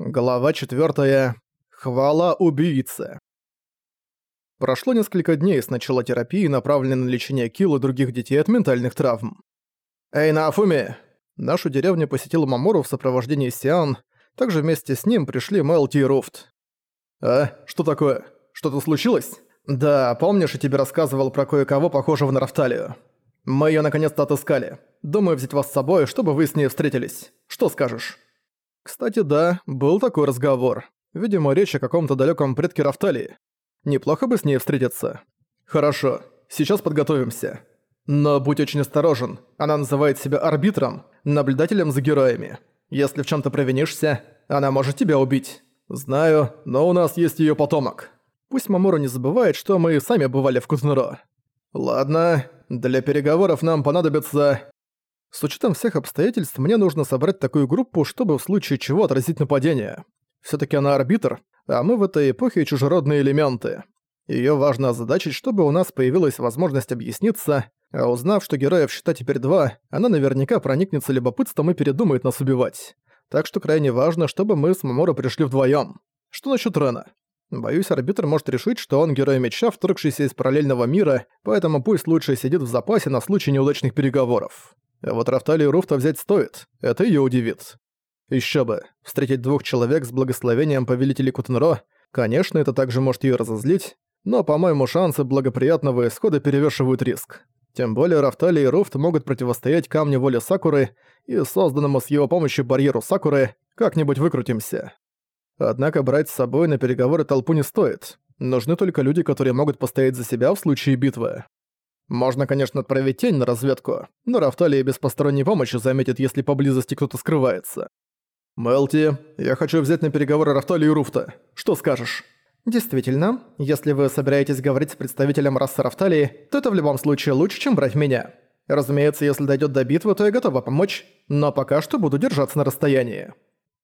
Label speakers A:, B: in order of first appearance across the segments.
A: Глава 4. Хвала убийце. Прошло несколько дней с начала терапии, направленной на лечение Килл и других детей от ментальных травм. «Эй, Нафуми!» Нашу деревню посетил Мамору в сопровождении Сиан, также вместе с ним пришли Мелти и Руфт. «А? Что такое? Что-то случилось?» «Да, помнишь, я тебе рассказывал про кое-кого похожего на Рафталию? Мы её наконец-то отыскали. Думаю взять вас с собой, чтобы вы с ней встретились. Что скажешь?» Кстати, да, был такой разговор. Видимо, речь о каком-то далеком предке Рафталии. Неплохо бы с ней встретиться. Хорошо, сейчас подготовимся. Но будь очень осторожен, она называет себя арбитром, наблюдателем за героями. Если в чем то провинишься, она может тебя убить. Знаю, но у нас есть ее потомок. Пусть Мамору не забывает, что мы сами бывали в Кутнуро. Ладно, для переговоров нам понадобится... С учетом всех обстоятельств, мне нужно собрать такую группу, чтобы в случае чего отразить нападение. все таки она арбитр, а мы в этой эпохе чужеродные элементы. Ее важно озадачить, чтобы у нас появилась возможность объясниться, а узнав, что героев счета теперь два, она наверняка проникнется любопытством и передумает нас убивать. Так что крайне важно, чтобы мы с Маморо пришли вдвоем. Что насчет Рена? Боюсь, арбитр может решить, что он герой меча, вторгшийся из параллельного мира, поэтому пусть лучше сидит в запасе на случай неудачных переговоров. А вот Рафталию Руфта взять стоит, это её удивит. Ещё бы, встретить двух человек с благословением повелителей Кутенро, конечно, это также может её разозлить, но, по-моему, шансы благоприятного исхода перевешивают риск. Тем более Рафтали и Руфт могут противостоять камню воли Сакуры и созданному с его помощью барьеру Сакуры как-нибудь выкрутимся. Однако брать с собой на переговоры толпу не стоит. Нужны только люди, которые могут постоять за себя в случае битвы. Можно, конечно, отправить тень на разведку, но Рафталия без посторонней помощи заметит, если поблизости кто-то скрывается. «Мелти, я хочу взять на переговоры Рафталию и Руфта. Что скажешь?» «Действительно, если вы собираетесь говорить с представителем расы Рафталии, то это в любом случае лучше, чем брать меня. Разумеется, если дойдет до битвы, то я готова помочь, но пока что буду держаться на расстоянии».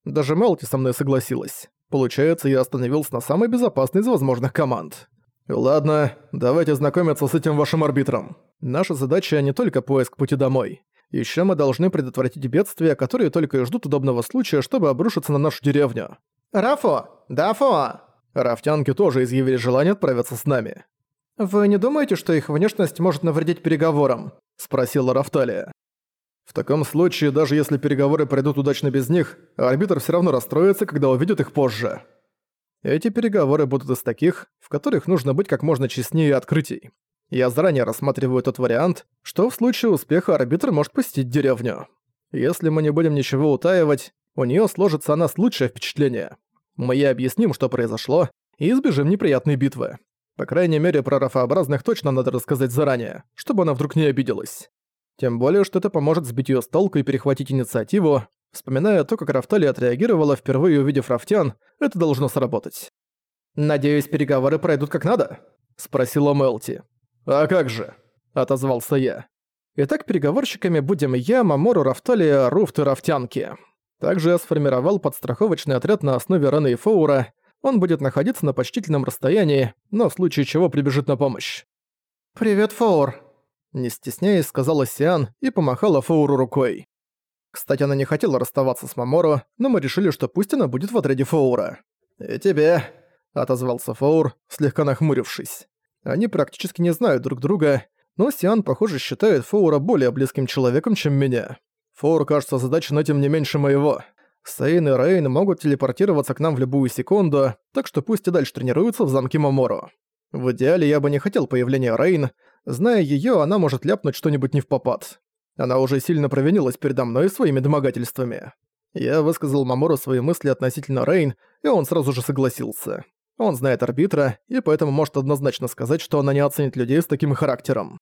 A: Даже Мелти со мной согласилась. Получается, я остановился на самой безопасной из возможных команд. «Ладно, давайте знакомиться с этим вашим арбитром. Наша задача не только поиск пути домой. Еще мы должны предотвратить бедствия, которые только и ждут удобного случая, чтобы обрушиться на нашу деревню». «Рафо! Дафо!» Рафтянки тоже изъявили желание отправиться с нами. «Вы не думаете, что их внешность может навредить переговорам?» – спросила Рафталия. «В таком случае, даже если переговоры пройдут удачно без них, арбитр все равно расстроится, когда увидит их позже». Эти переговоры будут из таких, в которых нужно быть как можно честнее открытий. Я заранее рассматриваю тот вариант, что в случае успеха арбитр может посетить деревню. Если мы не будем ничего утаивать, у нее сложится о нас лучшее впечатление. Мы ей объясним, что произошло, и избежим неприятной битвы. По крайней мере, про рафообразных точно надо рассказать заранее, чтобы она вдруг не обиделась. Тем более, что это поможет сбить ее с толку и перехватить инициативу, Вспоминая то, как Рафтали отреагировала, впервые увидев Рафтян, это должно сработать. «Надеюсь, переговоры пройдут как надо?» – спросила Мелти. «А как же?» – отозвался я. Итак, переговорщиками будем я, Мамору, Рафталия, Руфт и Рафтянки. Также я сформировал подстраховочный отряд на основе Рена и Фоура. Он будет находиться на почтительном расстоянии, но в случае чего прибежит на помощь. «Привет, Фоур!» Не стесняясь, сказала Сиан и помахала Фоуру рукой. Кстати, она не хотела расставаться с Маморо, но мы решили, что пусть она будет в отряде Фоура. «И тебе», — отозвался Фоур, слегка нахмурившись. Они практически не знают друг друга, но Сиан, похоже, считает Фоура более близким человеком, чем меня. Фоур, кажется, задачен этим не меньше моего. Сейн и Рейн могут телепортироваться к нам в любую секунду, так что пусть и дальше тренируются в замке Маморо. В идеале я бы не хотел появления Рейн. Зная её, она может ляпнуть что-нибудь не в попад. Она уже сильно провинилась передо мной своими домогательствами. Я высказал Мамору свои мысли относительно Рейн, и он сразу же согласился. Он знает арбитра, и поэтому может однозначно сказать, что она не оценит людей с таким характером.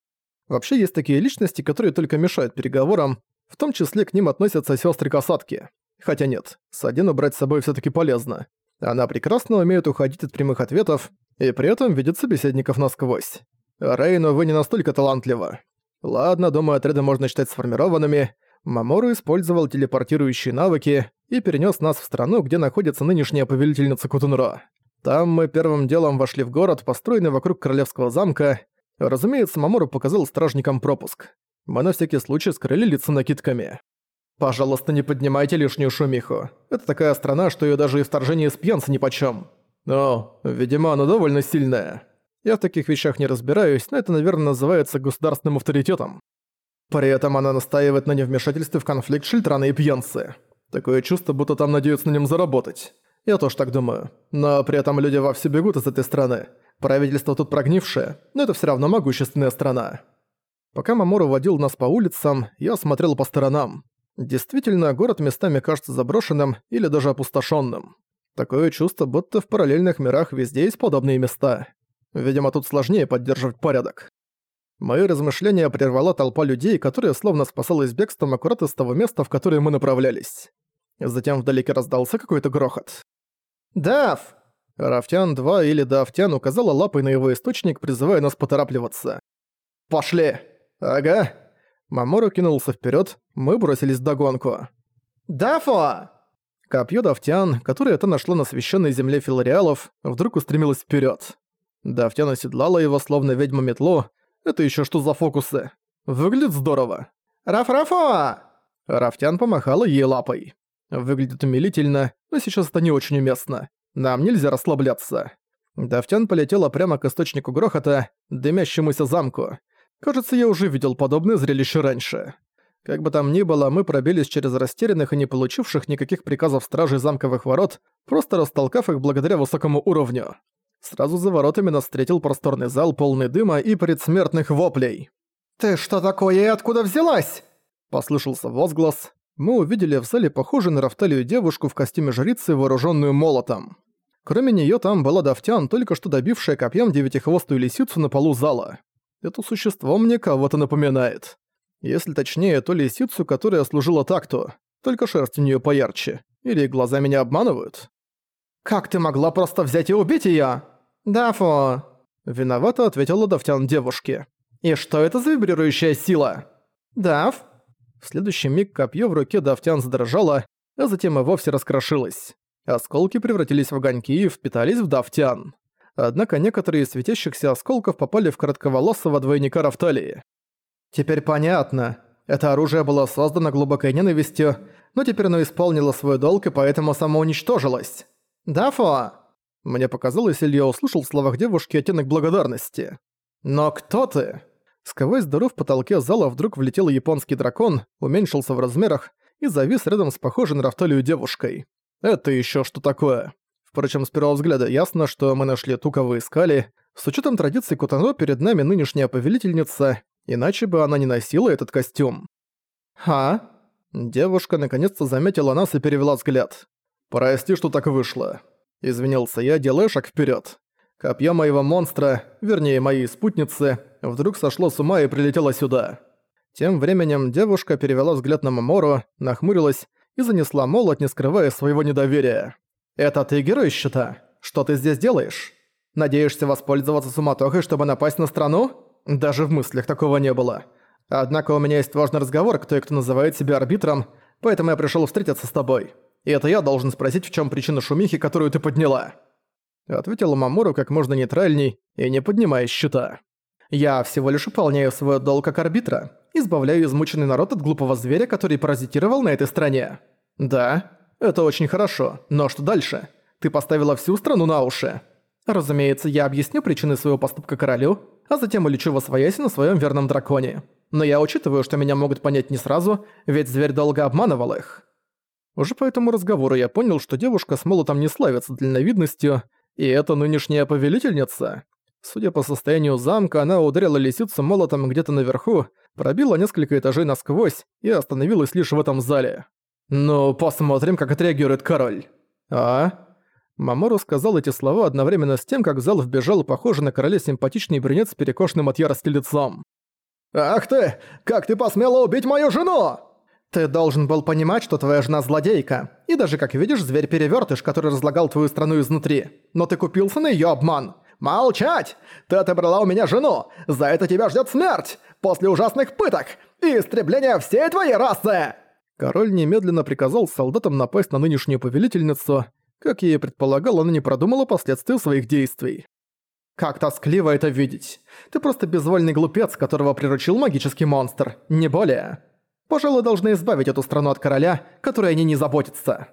A: Вообще есть такие личности, которые только мешают переговорам, в том числе к ним относятся сестры-касатки. Хотя нет, Садину брать с собой все таки полезно. Она прекрасно умеет уходить от прямых ответов и при этом видит собеседников насквозь. Рейну вы не настолько талантлива. Ладно, думаю, отряды можно считать сформированными. Мамору использовал телепортирующие навыки и перенес нас в страну, где находится нынешняя повелительница Кутунро. Там мы первым делом вошли в город, построенный вокруг королевского замка. Разумеется, Мамору показал стражникам пропуск. Мы на всякий случай скрыли лица накидками. Пожалуйста, не поднимайте лишнюю шумиху. Это такая страна, что её даже и вторжение из пьянца нипочём. Но, видимо, она довольно сильная. Я в таких вещах не разбираюсь, но это, наверное, называется государственным авторитетом. При этом она настаивает на невмешательстве в конфликт Шильтрана и пьянцы. Такое чувство, будто там надеются на нем заработать. Я тоже так думаю. Но при этом люди вовсю бегут из этой страны. Правительство тут прогнившее, но это все равно могущественная страна. Пока Мамору водил нас по улицам, я смотрел по сторонам. Действительно, город местами кажется заброшенным или даже опустошенным. Такое чувство, будто в параллельных мирах везде есть подобные места. Видимо, тут сложнее поддерживать порядок. Мои размышления прервала толпа людей, которая словно спасалась бегством аккурат из того места, в которое мы направлялись. Затем вдалеке раздался какой-то грохот. «Дав!» Рафтян-2 или Дафтян указала лапой на его источник, призывая нас поторапливаться. «Пошли!» «Ага». Мамору кинулся вперед, мы бросились в догонку. «Дафо!» Копье Дафтян, которое это нашло на священной земле филариалов, вдруг устремилось вперед. Дафтян оседлала его, словно ведьма метлу. Это еще что за фокусы? Выглядит здорово. «Раф-рафа!» Рафтян помахала ей лапой. Выглядит умилительно, но сейчас это не очень уместно. Нам нельзя расслабляться. Дафтян полетела прямо к источнику грохота, дымящемуся замку. Кажется, я уже видел подобное зрелище раньше. Как бы там ни было, мы пробились через растерянных и не получивших никаких приказов стражей замковых ворот, просто растолкав их благодаря высокому уровню. Сразу за воротами нас встретил просторный зал, полный дыма и предсмертных воплей. «Ты что такое и откуда взялась?» Послышался возглас. Мы увидели в зале похожую на Рафталию девушку в костюме жрицы, вооруженную молотом. Кроме нее там была Давтян, только что добившая копьем девятихвостую лисицу на полу зала. Это существо мне кого-то напоминает. Если точнее, то лисицу, которая служила такту, только шерсть у нее поярче. Или глаза меня обманывают? «Как ты могла просто взять и убить её?» «Дафо!» Виновато ответила Давтян девушке. «И что это за вибрирующая сила?» «Даф?» В следующий миг копье в руке Давтян задрожало, а затем и вовсе раскрошилось. Осколки превратились в огоньки и впитались в Давтян. Однако некоторые из светящихся осколков попали в коротковолосого двойника Рафталии. Теперь понятно. Это оружие было создано глубокой ненавистью, но теперь оно исполнило свой долг и поэтому самоуничтожилось. «Дафо!» Мне показалось, или я услышал в словах девушки оттенок благодарности. «Но кто ты?» Сквозь дыру в потолке зала вдруг влетел японский дракон, уменьшился в размерах и завис рядом с похожей на Рафталию девушкой. Это еще что такое? Впрочем, с первого взгляда ясно, что мы нашли ту, кого искали. С учетом традиций Кутано перед нами нынешняя повелительница, иначе бы она не носила этот костюм. «Ха?» Девушка наконец-то заметила нас и перевела взгляд. «Прости, что так вышло. Извинился я, делая шаг вперед. Копье моего монстра, вернее моей спутницы, вдруг сошло с ума и прилетело сюда. Тем временем девушка перевела взгляд на Мамору, нахмурилась и занесла молот, не скрывая своего недоверия. «Это ты герой щита? Что ты здесь делаешь? Надеешься воспользоваться суматохой, чтобы напасть на страну? Даже в мыслях такого не было. Однако у меня есть важный разговор к той, кто называет себя арбитром, поэтому я пришел встретиться с тобой. И это я должен спросить, в чем причина шумихи, которую ты подняла?» Ответила Мамору как можно нейтральней и не поднимая счета. «Я всего лишь выполняю свой долг как арбитра, избавляю измученный народ от глупого зверя, который паразитировал на этой стране. Да, это очень хорошо, но что дальше? Ты поставила всю страну на уши. Разумеется, я объясню причины своего поступка королю, а затем улечу во свояси на своем верном драконе. Но я учитываю, что меня могут понять не сразу, ведь зверь долго обманывал их. Уже по этому разговору я понял, что девушка с молотом не славится дальновидностью, и это нынешняя повелительница. Судя по состоянию замка, она ударила лисицу молотом где-то наверху, пробила несколько этажей насквозь и остановилась лишь в этом зале. «Ну, посмотрим, как отреагирует король». «А?» Мамору сказал эти слова одновременно с тем, как в зал вбежал похожий на короля симпатичный брюнет с перекошенным от ярости лицом. «Ах ты! Как ты посмела убить мою жену?» Ты должен был понимать, что твоя жена злодейка. И даже, как видишь, зверь-перевертыш, который разлагал твою страну изнутри. Но ты купился на ее обман. Молчать! Ты отобрала у меня жену! За это тебя ждет смерть! После ужасных пыток! И истребления всей твоей расы!» Король немедленно приказал солдатам напасть на нынешнюю повелительницу. Как я и предполагал, она не продумала последствий своих действий. «Как тоскливо это видеть! Ты просто безвольный глупец, которого приручил магический монстр, не более!» Пожалуй, должны избавить эту страну от короля, которой они не заботятся.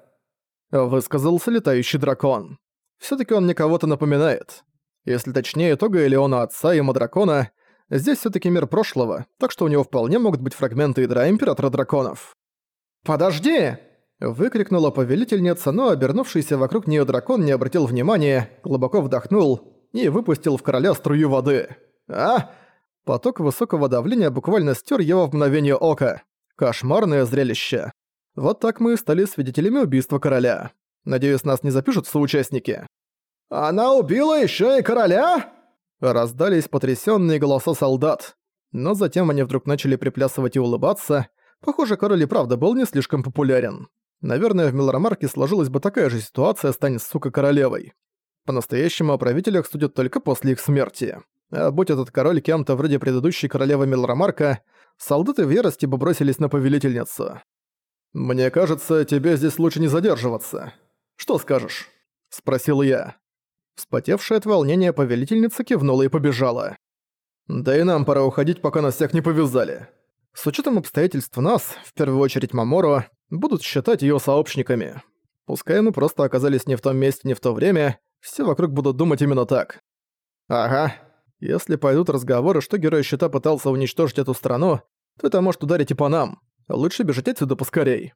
A: Высказался летающий дракон. все таки он мне кого-то напоминает. Если точнее, то Гаэлеона отца и дракона, здесь все таки мир прошлого, так что у него вполне могут быть фрагменты ядра Императора Драконов. «Подожди!» – выкрикнула повелительница, но обернувшийся вокруг нее дракон не обратил внимания, глубоко вдохнул и выпустил в короля струю воды. «А!» Поток высокого давления буквально стер его в мгновение ока. Кошмарное зрелище. Вот так мы и стали свидетелями убийства короля. Надеюсь, нас не запишут соучастники. «Она убила еще и короля?» Раздались потрясенные голоса солдат. Но затем они вдруг начали приплясывать и улыбаться. Похоже, король и правда был не слишком популярен. Наверное, в Милрамарке сложилась бы такая же ситуация, станет сука королевой. По-настоящему о правителях судят только после их смерти. А будь этот король кем-то вроде предыдущей королевы Милрамарка, солдаты в ярости бы бросились на повелительницу. «Мне кажется, тебе здесь лучше не задерживаться. Что скажешь?» – спросил я. Вспотевшая от волнения повелительница кивнула и побежала. «Да и нам пора уходить, пока нас всех не повязали. С учетом обстоятельств нас, в первую очередь Маморо, будут считать ее сообщниками. Пускай мы просто оказались не в том месте, не в то время, все вокруг будут думать именно так. Ага, если пойдут разговоры, что Герой Щита пытался уничтожить эту страну, то это может ударить и по нам. Лучше бежать отсюда поскорей.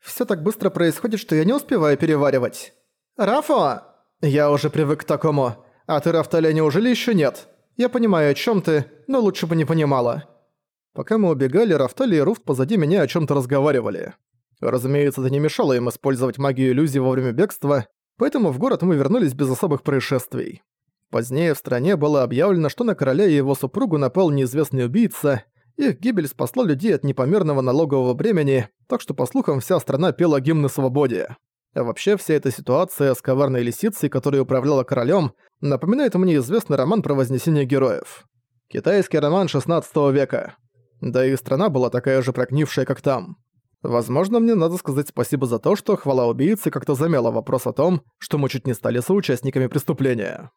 A: Все так быстро происходит, что я не успеваю переваривать. Рафа! Я уже привык к такому. А ты, Рафталя, неужели еще нет? Я понимаю, о чем ты, но лучше бы не понимала. Пока мы убегали, Рафтали и Руфт позади меня о чем то разговаривали. Разумеется, это не мешало им использовать магию иллюзии во время бегства, поэтому в город мы вернулись без особых происшествий. Позднее в стране было объявлено, что на короля и его супругу напал неизвестный убийца, их гибель спасла людей от непомерного налогового бремени, так что, по слухам, вся страна пела гимны свободе. А вообще, вся эта ситуация с коварной лисицей, которая управляла королем, напоминает мне известный роман про вознесение героев. Китайский роман 16 века. Да и страна была такая же прогнившая, как там. Возможно, мне надо сказать спасибо за то, что хвала убийцы как-то замяла вопрос о том, что мы чуть не стали соучастниками преступления.